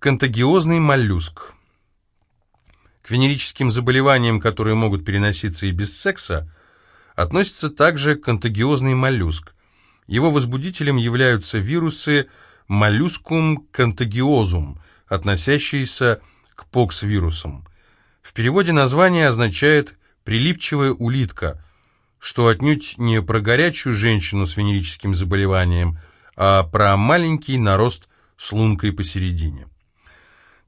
Контагиозный моллюск. К венерическим заболеваниям, которые могут переноситься и без секса, относится также контагиозный моллюск. Его возбудителем являются вирусы моллюскум контагиозум, относящиеся к покс-вирусам. В переводе название означает «прилипчивая улитка», что отнюдь не про горячую женщину с венерическим заболеванием, а про маленький нарост с лункой посередине.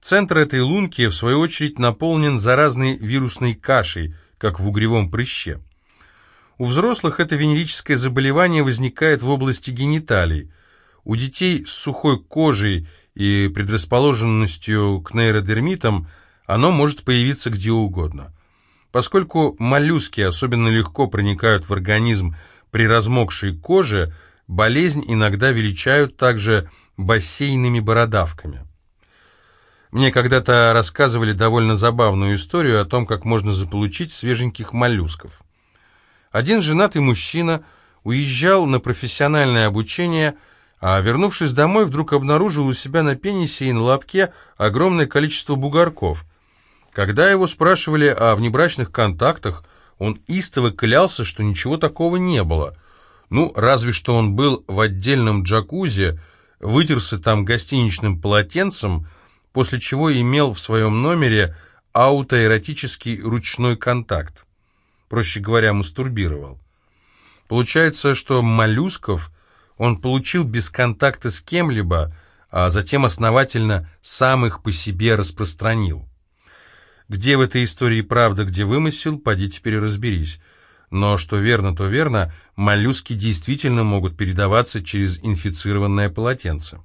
Центр этой лунки, в свою очередь, наполнен заразной вирусной кашей, как в угревом прыще. У взрослых это венерическое заболевание возникает в области гениталий. У детей с сухой кожей и предрасположенностью к нейродермитам оно может появиться где угодно. Поскольку моллюски особенно легко проникают в организм при размокшей коже, болезнь иногда величают также бассейными бородавками. Мне когда-то рассказывали довольно забавную историю о том, как можно заполучить свеженьких моллюсков. Один женатый мужчина уезжал на профессиональное обучение, а вернувшись домой, вдруг обнаружил у себя на пенисе и на лобке огромное количество бугорков. Когда его спрашивали о внебрачных контактах, он истово клялся, что ничего такого не было. Ну, разве что он был в отдельном джакузи, вытерся там гостиничным полотенцем, после чего имел в своем номере аутоэротический ручной контакт. Проще говоря, мастурбировал. Получается, что моллюсков он получил без контакта с кем-либо, а затем основательно сам их по себе распространил. Где в этой истории правда, где вымысел, поди теперь разберись. Но что верно, то верно, моллюски действительно могут передаваться через инфицированное полотенце.